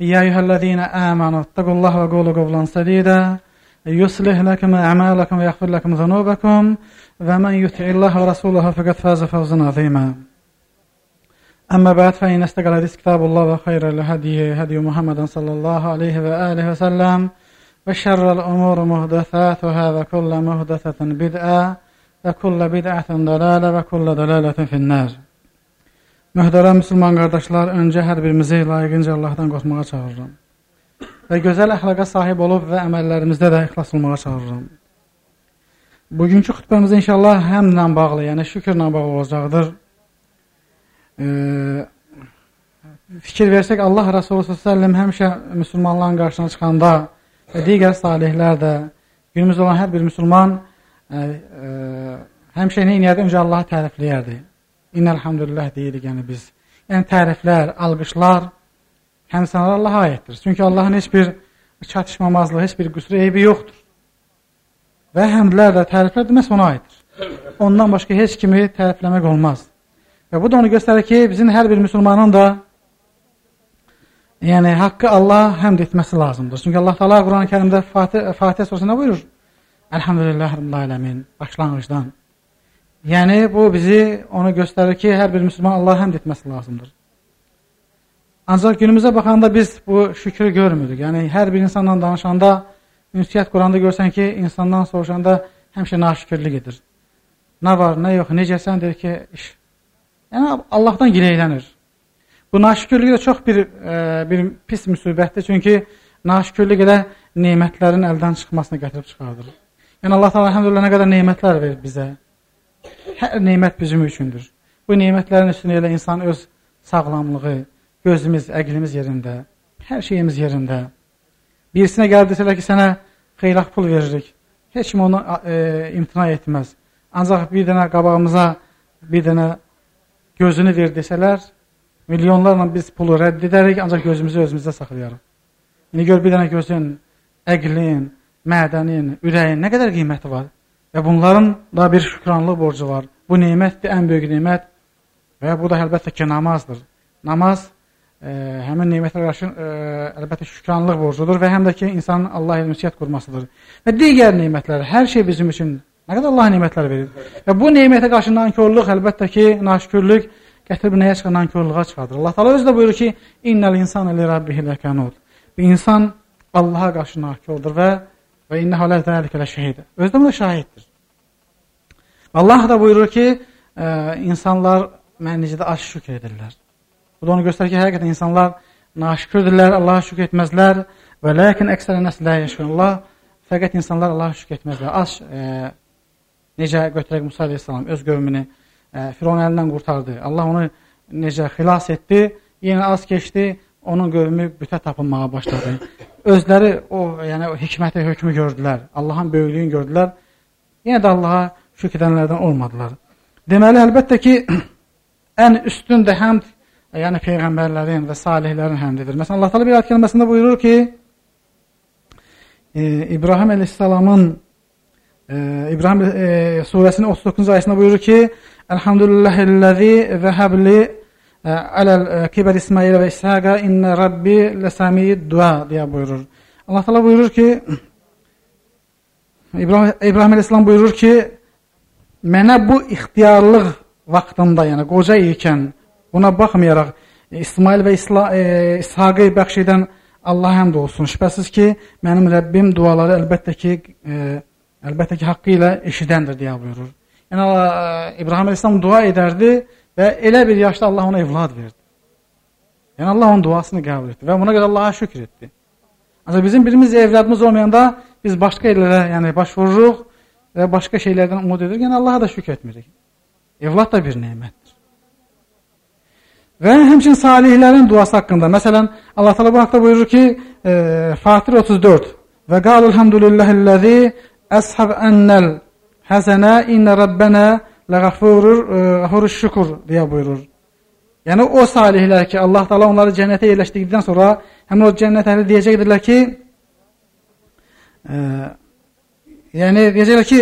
يا أيها الذين آمنوا اتقوا الله وقولوا قولا سديدا. يصلح لكم أعمالكم ويغفر لكم ذنوبكم. ومن يطع الله ورسوله فقد فاز فوزا عظيما. أما بعد فإن استقل الحديث كتاب الله وخير الهدي هدي محمد صلى الله عليه وآله وسلم. وشر الأمور محدثاتها وكل محدثة بدعة وكل بدعة ضلالة وكل ضلالة في النار. Möhtərəm müsəlman qardaşlar, öncə hər birimizi layiqincə Allahdan qorxmağa çağırıram. Və gözəl əxlaqa sahib olub və əməllərimizdə də ixlas olmağa çağırıram. Bugünkü xütbəmiz inşallah həmlə bağlı, yəni şükürlə bağlı olacaqdır. E, fikir versək, Allah Rasulü s.ə.v həmişə müsəlmanların qarşısına çıxanda və digər salihlər də, günümüz olan hər bir müsəlman e, e, həmişə nə inəyərdi? Öncə Allahı tərifləyərdi. İnnəlhamdülillah deyirik yəni biz. Yəni təriflər, alqışlar həmsənlər Allaha aiddir. Çünki Allahın heç bir çatışmamazlığı, heç bir qüsuru, eybi yoxdur. Və həmdlər də təriflər də məhz ona aiddir. Ondan başqa heç kimi tərifləmək olmaz. Və bu da onu göstərir ki, bizim hər bir müsəlmanın da yəni haqqı Allah həmd etməsi lazımdır. Çünki Allah Taala Quran-ı Kərimdə Fatih Fatihə surəsində buyurur: Elhamdülillah rabbil alamin başlanğıcdan. Yəni, bu bizi onu göstərir ki, hər bir müsəlman Allah həmd etməsi lazımdır. Ancaq günümüzə baxanda biz bu şükrü görmürük. Yəni, hər bir insanla danışanda, ünsiyyət quranda görsən ki, insandan soruşanda həmişə naşükürlük edir. Nə var, nə yox, necəsən, deyir ki, iş. Yəni, Allahdan gileylənir. Bu naşükürlük də çox bir, e, bir pis müsibətdir. Çünki naşükürlük elə neymətlərin əldən çıxmasını gətirib çıxardır. Yəni, Allah-u Teala, həmdülillah, nə qədər neymətlər verir bizə. Hər nemət bizim üçündür. Bu nemətlərin üstünə elə insan öz sağlamlığı, gözümüz, əqlimiz yerində, hər şeyimiz yerində. Birisinə gəlib desələr ki, sənə xeylaq pul veririk. Heç kim onu e, imtina etməz. Ancaq bir dənə qabağımıza bir dənə gözünü ver desələr, milyonlarla biz pulu rədd edərik, ancaq gözümüzü özümüzdə saxlayarıq. İndi gör bir dənə gözün, əqlin, mədənin, ürəyin nə qədər qiyməti var. Və bunların da bir şükranlıq borcu var. Bu nemətdir, ən böyük nemət və bu da əlbəttə ki, namazdır. Namaz e, həmin nemətə qarşı e, əlbəttə şükranlıq borcudur və həm də ki, insanın Allah ilə ünsiyyət qurmasıdır. Və digər nemətlər, hər şey bizim üçün nə qədər Allah nemətlər verir. Və bu nemətə qarşı nankorluq əlbəttə ki, naşükürlük gətirib nəyə çıxar? Nankorluğa çıxardır. Allah Taala özü də buyurur ki, "İnnel insane li rabbihi lekanut." Bir insan Allaha qarşı nankordur və Və innəhu lə zəlikə lə şəhid. Özdə buna şahiddir. Allah da buyurur ki, ə, e, insanlar mən necə də az şükür edirlər. Bu da onu göstərir ki, həqiqətən insanlar naşükürdürlər, Allaha şükür etməzlər və lakin əksər nəs lə yeşkurullah. Fəqət insanlar Allaha şükür etməzlər. Az ə, e, necə götürək Musa əleyhissalam öz qövmünü ə, Firon əlindən qurtardı. Allah onu necə xilas etdi, yenə az keçdi, onun qövmü bütə tapınmağa başladı özləri o, yəni o hikməti, hökmü gördülər. Allahın böyüklüyünü gördülər. Yenə də Allaha şükr edənlərdən olmadılar. Deməli, əlbəttə ki, ən üstün də həmd, yəni peyğəmbərlərin və salihlərin həmdidir. Məsələn, Allah təala bir ayət kəlməsində buyurur ki, e, İbrahim əleyhissalamın e, İbrahim e, surəsinin 39-cu ayəsində buyurur ki, Elhamdülillahillazi vəhəbli aləl kibər İsmail və İshaqa innə Rabbi ləsəmiyid dua deyə buyurur. Allah təala buyurur ki İbrahim, İbrahim əleyhissalam buyurur ki mənə bu ixtiyarlıq vaxtında, yəni qoca ikən buna baxmayaraq İsmail və İsla, e, İshaqı bəxş edən Allah həmd olsun. Şübhəsiz ki, mənim Rəbbim duaları əlbəttə ki, e, əlbəttə ki, haqqı ilə eşidəndir deyə buyurur. Yəni e, İbrahim əleyhissalam dua edərdi Və elə bir yaşda Allah ona evlad verdi. Yəni Allah onun duasını qəbul etdi və buna görə Allaha şükr etdi. Ancaq bizim birimiz evladımız olmayanda biz başqa yerlərə, yəni baş vururuq və başqa şeylərdən umud edirik. Yəni Allaha da şükr etmirik. Evlad da bir nemətdir. Və həmçinin salihlərin duası haqqında, məsələn, Allah təala bu haqqda buyurur ki, e, Fatir 34 və qalul hamdulillahillazi ashab annal hasana inna rabbana Ləğafurur, ğafurur şükur deyə buyurur. Yəni o salihlər ki, Allah Taala onları cənnətə yerləşdirdikdən sonra həmin o cənnət əhli deyəcəkdirlər ki, e, yəni deyəcəklər ki,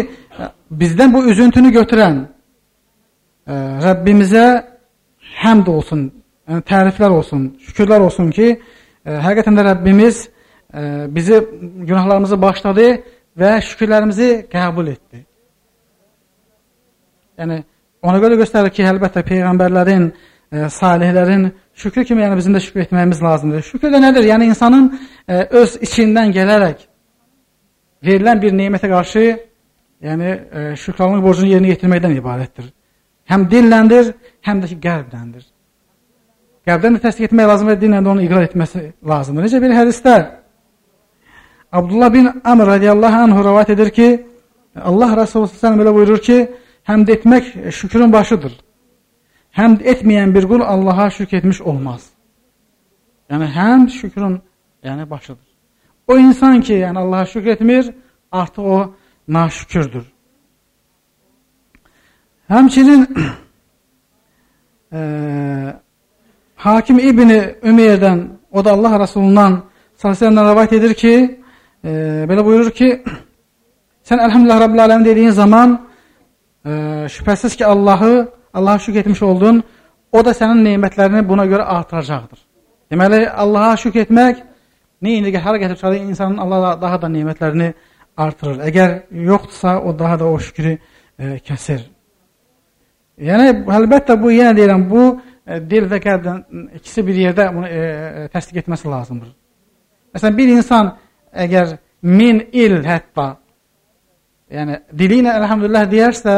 bizdən bu üzüntünü götürən e, Rəbbimizə həmd olsun, yəni təriflər olsun, şükürlər olsun ki, e, həqiqətən də Rəbbimiz e, bizi günahlarımızı bağışladı və şükürlərimizi qəbul etdi. Yəni ona görə göstərir ki, əlbəttə peyğəmbərlərin, e, salihlərin şükrü kimi yəni bizim də şükür etməyimiz lazımdır. Şükür də nədir? Yəni insanın e, öz içindən gələrək verilən bir nemətə qarşı yəni e, şükranlıq borcunu yerinə yetirməkdən ibarətdir. Həm dilləndir, həm də ki qəlbdəndir. Qəlbdən də təsdiq etmək lazımdır və dillə də onu iqrar etməsi lazımdır. Necə bir hədisdə Abdullah bin Amr radiyallahu anh rivayet edir ki, Allah Resulü sallallahu belə buyurur ki, həmd etmək şükrün başıdır. Həmd etməyən bir qul Allaha şükr etmiş olmaz. Yəni həmd şükrün yəni başıdır. O insan ki, yəni Allaha şükr etmir, artıq o naşükürdür. Həmçinin e, Hakim İbni Ümeyrdən, o da Allah Resulundan sallallahu rivayet edir ki, e, belə buyurur ki, sən Elhamdülillah Rabbil Alemin dediyin zaman e, şübhəsiz ki Allahı, Allaha şükür etmiş oldun, o da sənin neymətlərini buna görə artıracaqdır. Deməli, Allaha şükür etmək, neyini hər gətirib çıxarır, insanın Allah daha da neymətlərini artırır. Əgər yoxdursa, o daha da o şükrü e, kəsir. Yəni, əlbəttə bu, yenə deyirəm, bu e, dil və qəlbdən ikisi bir yerdə bunu e, e, təsdiq etməsi lazımdır. Məsələn, bir insan əgər min il hətta, yəni dili ilə əlhamdülillah deyərsə,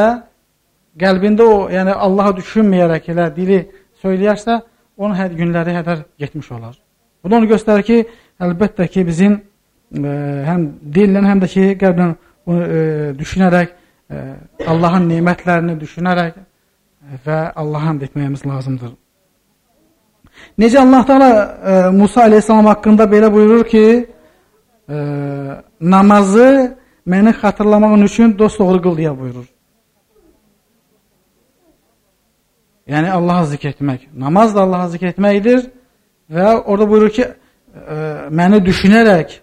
qəlbində o, yəni Allahı düşünməyərək elə dili söyləyərsə, onun hər günləri hədər getmiş olar. Bu da onu göstərir ki, əlbəttə ki, bizim e, həm dillə, həm də ki, qəlblə bunu e, düşünərək, e, Allahın nemətlərini düşünərək və Allaha həmd etməyimiz lazımdır. Necə Allah Teala e, Musa aleyhissalam haqqında belə buyurur ki, e, namazı məni xatırlamağın üçün dost doğru qıl deyə buyurur. Yəni Allah'a zikr etmək. Namaz da Allah'a zikr etməkdir və orada buyurur ki, e, məni düşünərək,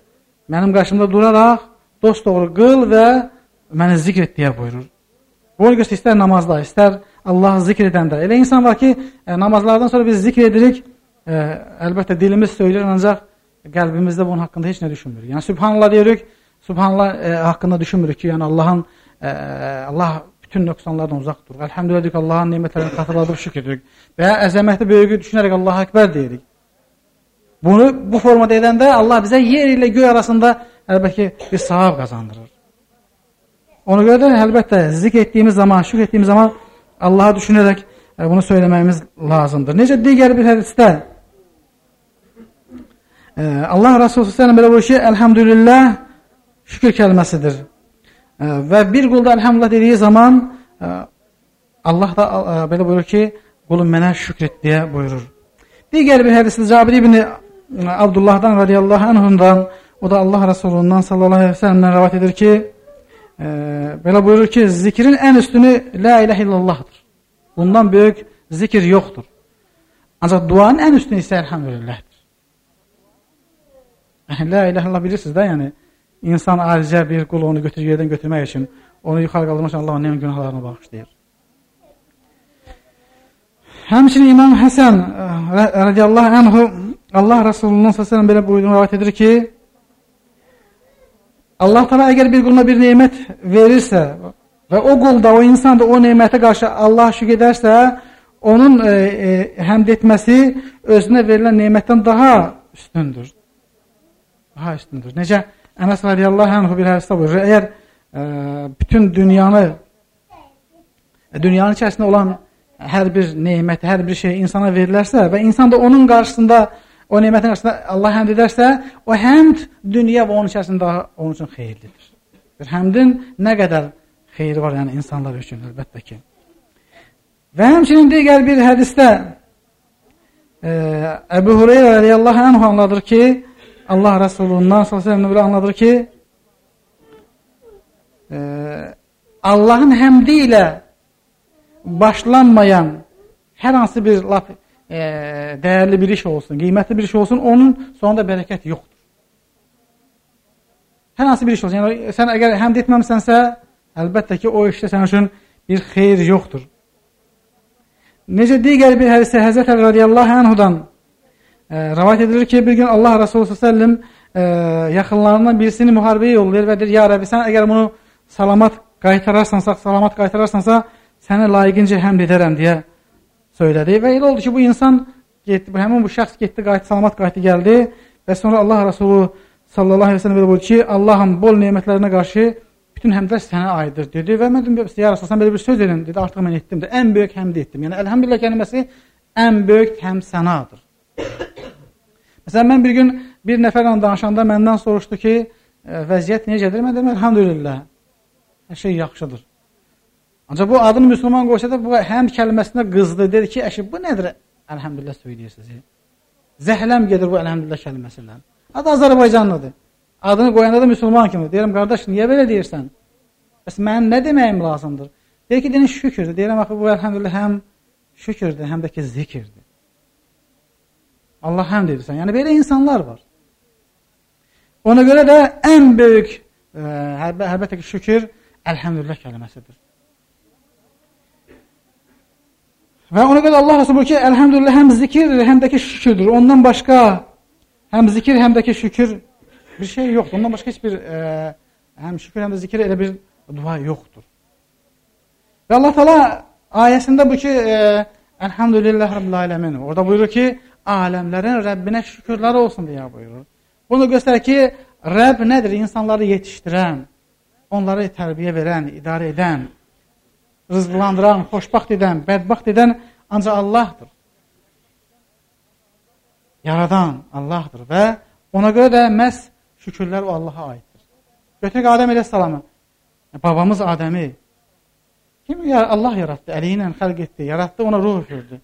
mənim qarşımda duraraq dost doğru qıl və məni zikr et deyə buyurur. Bu göstər istər namazda, istər Allahı zikr edəndə. Elə insan var ki, e, namazlardan sonra biz zikr edirik, e, əlbəttə dilimiz söyləyir, ancaq qəlbimizdə bunun haqqında heç nə düşünmürük. Yəni Subhanallah deyirik, Subhanallah e, haqqında düşünmürük ki, yəni Allahın e, Allah bütün nöqsanlardan uzaqdır. Elhamdülillah deyirik, Allahın nemətlərini xatırladıb şükür edirik. Və əzəmətli böyüyü düşünərək Allahu Ekber deyirik. Bunu bu formada edəndə Allah bizə yer ilə göy arasında əlbəttə bir savab qazandırır. Ona görə də əlbəttə zikr zaman, şükür etdiyimiz zaman Allah'a düşünərək e, bunu söyləməyimiz lazımdır. Necə digər bir hədisdə e, Allah Resulü sallallahu belə buyurur ki, elhamdülillah şükür kəlməsidir. E, və bir qulda elhamdülillah dediyi zaman Allah da belə buyurur ki, qulum mənə şükür et deyə buyurur. Digər bir hədisdə Cabir ibn Abdullahdan radiyallahu anhundan o da Allah Resulundan sallallahu aleyhi ve sellem'den rivayet edir ki e, belə buyurur ki zikrin ən üstünü la ilahe illallahdır. Bundan böyük zikir yoxdur. Ancaq duanın ən üstünü isə elhamdülillahdır. La ilahe illallah bilirsiniz də yəni insan alicə bir qul onu götür yerdən götürmək üçün onu yuxarı qaldırmaq üçün Allah onun günahlarını bağışlayır. Həmçinin İmam Həsən e, radiyallahu anhu Allah Resulunun sallallahu belə buyurduğunu rivayet edir ki, Allah Teala əgər bir quluna bir nemət verirsə və o qul da, o insan da o nemətə qarşı Allah şükür edərsə, onun e, e, həmd etməsi özünə verilən nemətdən daha üstündür. Daha üstündür. Necə Ənəs radiyallahu anhu bir hədisdə buyurur, əgər e, bütün dünyanı e, dünyanın içərisində olan hər bir nemət, hər bir şey insana verilərsə və insan da onun qarşısında o nemətin qarşısında Allah həmd edərsə, o həmd dünya və onun içərisində onun üçün xeyirlidir. Bir həmdin nə qədər xeyri var yəni insanlar üçün əlbəttə ki. Və həmçinin digər bir hədisdə e, Əbu Hureyra radiyallahu anh anladır ki, Allah Resulundan sallallahu aleyhi anladır ki, e, Allahın həmdi ilə başlanmayan hər hansı bir laf e, dəyərli bir iş olsun, qiymətli bir iş olsun, onun sonunda bərəkət yoxdur. Hər hansı bir iş olsun, yəni sən əgər həmd etməmisənsə, əlbəttə ki, o işdə sənin üçün bir xeyir yoxdur. Necə digər bir hədisdə Həzrət Əli radiyallahu anhudan rivayet edilir ki bir gün Allah Resulü s.ə.v e, yaxınlarından birisini müharibəyə yollayır və deyir, ya Rəbbi, sən əgər bunu salamat qaytararsansa, salamat qaytararsansa, səni layiqincə həmd edərəm deyə söylədi. Və elə oldu ki, bu insan getdi, həmin bu şəxs getdi, qayıtdı, salamat qayıtdı, gəldi və sonra Allah Resulü sallallahu əleyhi və səlləm belə buyurdu ki, Allahın bol nemətlərinə qarşı bütün həmdlər sənə aiddir dedi və mən dedim, ya Rasul, sən belə bir söz edin, dedi, artıq mən etdim də, ən böyük həmd etdim. Yəni, əlhəmdülillah kəlməsi ən böyük həm sənadır. Məsələn, mən bir gün bir nəfərlə danışanda məndən soruşdu ki, e, vəziyyət necədir? Mən dedim, əlhamdülillah, hər şey yaxşıdır. Ancaq bu adını müsəlman qoysa da bu həm kəlməsinə qızdı. Dedi ki, əşi, bu nədir? Əlhamdülillah söyləyirsiniz. Zəhləm gedir bu əlhamdülillah kəlməsindən. Adı Azərbaycanlıdır. Adını qoyanda da müsəlman kimi. Deyirəm, qardaş, niyə belə deyirsən? Bəs mənim nə deməyim lazımdır? Deyir ki, deyir, şükürdür. Deyirəm, axı, bu əlhamdülillah həm şükürdür, həm də ki, zikirdir. Allah həmd edirsən. Yəni belə insanlar var. Ona görə də ən böyük ə, e, əlbəttə ki, şükür əlhəmdülillah kəlməsidir. Və ona görə Allah Rəsulü ki, əlhəmdülillah həm zikirdir, həm də ki şükürdür. Ondan başqa həm zikir, həm də ki şükür bir şey yoxdur. Ondan başqa heç bir ə, e, həm şükür, həm də zikir elə bir dua yoxdur. Və Allah Taala ayəsində bu ki, e, əlhəmdülillah rabbil alamin. Orada buyurur ki, aləmlərin Rəbbinə şükürlər olsun deyə buyurur. Bunu göstərir ki, Rəbb nədir? İnsanları yetişdirən, onları tərbiyə verən, idarə edən, rızqlandıran, xoşbaxt edən, bədbaxt edən ancaq Allahdır. Yaradan Allahdır və ona görə də məhz şükürlər o Allaha aiddir. Götürək Adəm əleyhissalamı, babamız Adəmi kim Allah yaratdı, əli ilə xəlq etdi, yaratdı, ona ruh üfürdü.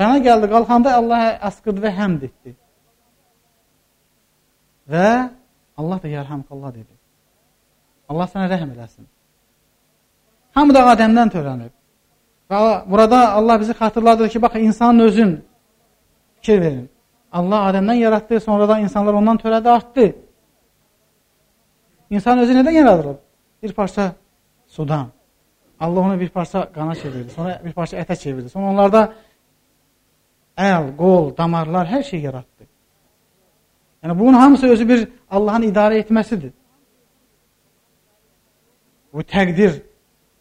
Cana gəldi, qalxanda Allaha asqırdı və həmd etdi. Və Allah da yarhamqallah dedi. Allah sənə rəhm eləsin. Hamı da Adəmdən törənib. Və burada Allah bizi xatırladır ki, bax, insanın özün fikir verin. Allah Adəmdən yaratdı, sonradan insanlar ondan törədi, artdı. İnsan özü nədən yaradılıb? Bir parça sudan. Allah onu bir parça qana çevirdi, sonra bir parça ətə çevirdi. Sonra onlarda əl, qol, damarlar, hər şey yaratdı. Yəni, bunun hamısı özü bir Allahın idarə etməsidir. Bu təqdir.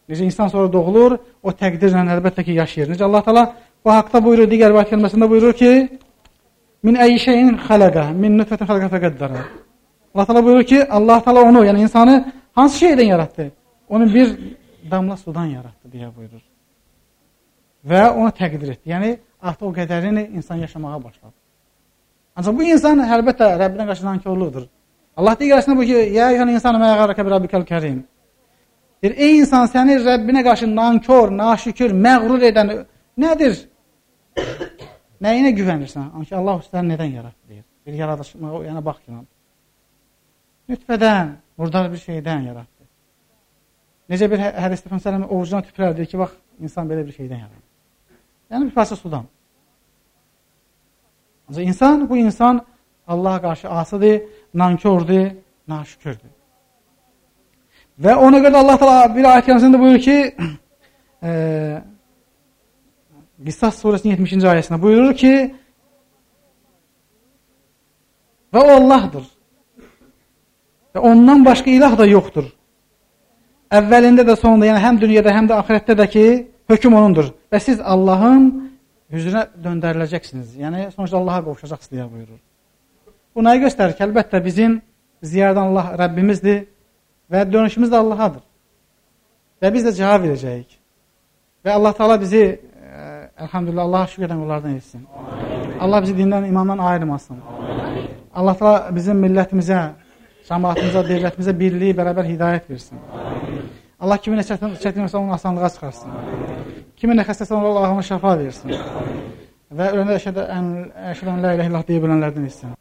Necə insan sonra doğulur, o təqdirlə əlbəttə ki, yaşayır. Necə Allah tala bu haqda buyurur, digər vəd kəlməsində buyurur ki, min əyi şeyin xələqə, min nütfətin xələqə fəqəddərə. Allah tala buyurur ki, Allah tala onu, yəni insanı hansı şeydən yaratdı? Onu bir damla sudan yaratdı, deyə buyurur. Və onu təqdir etdi. Yəni, artıq o qədərini insan yaşamağa başladı. Ancaq bu insan əlbəttə Rəbbinə qarşı nankorluqdur. Allah digərsində bu ki, ya eyyuhən insan məğərəkə bi rabbikəl kərim. Deyir, ey insan səni Rəbbinə qarşı nankor, naşükür, məğrur edən nədir? Nəyinə güvənirsən? Anki Allah üstəni nədən yaratdı deyir. Bir yaradışma, yəni bax ki, nütfədən, murdar bir şeydən yaratdı. Necə bir hə-, hədisdə Peyğəmbər sallallahu ovucuna tüpürər deyir ki, bax insan belə bir şeydən yaratdı. Yəni bir parça sudan. Ancaq insan, bu insan Allaha qarşı asıdır, nankördür, naşükürdür. Və ona görə Allah təala bir ayət kəriməsində buyurur ki, e, Qisas surəsinin 70-ci ayəsində buyurur ki, və o Allahdır. Və ondan başqa ilah da yoxdur. Əvvəlində də sonunda, yəni həm dünyada, həm də axirətdə də ki, hökm onundur. Və siz Allahın hüzrünə döndəriləcəksiniz. Yəni, sonuçta Allaha qovuşacaqsınız deyə buyurur. Bu nəyi göstərir ki, əlbəttə bizim ziyardan Allah Rəbbimizdir və dönüşümüz də Allahadır. Və biz də cavab verəcəyik. Və Allah Taala bizi ə, e, elhamdülillah Allaha şükür edən qullardan etsin. Allah bizi dindən, imandan ayırmasın. Amin. Allah Taala bizim millətimizə, cəmaatımıza, dövlətimizə birliyi, bərabər hidayət versin. Amin. Allah kiminə çətin, çətin olsa onu asanlığa çıxarsın. Kiminə xəstəsə onu Allah ona şəfa versin. Və öləndə əşədən la ilə illah deyə bilənlərdən etsin.